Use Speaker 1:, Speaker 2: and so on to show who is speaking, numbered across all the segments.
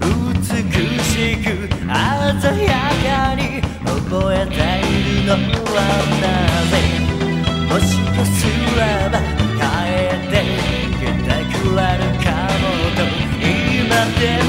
Speaker 1: 美しく鮮やかに覚えているのはなぜ？もしかすれば帰ってきてくれるかもと今でも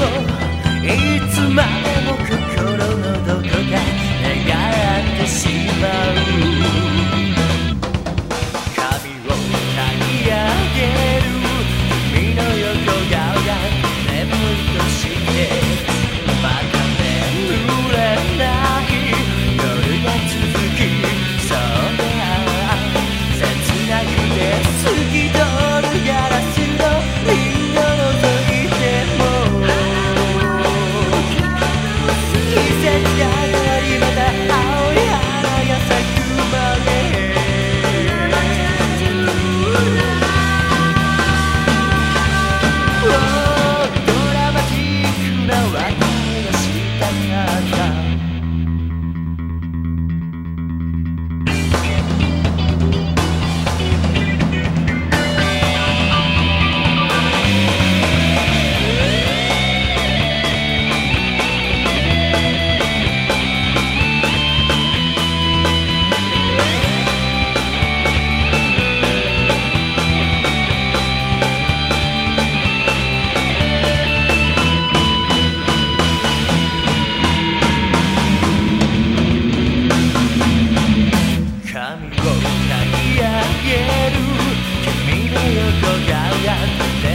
Speaker 1: Yeah.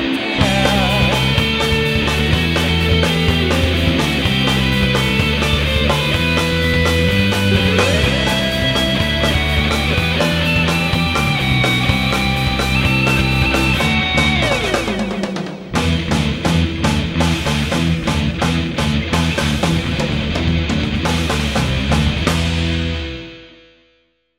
Speaker 1: back.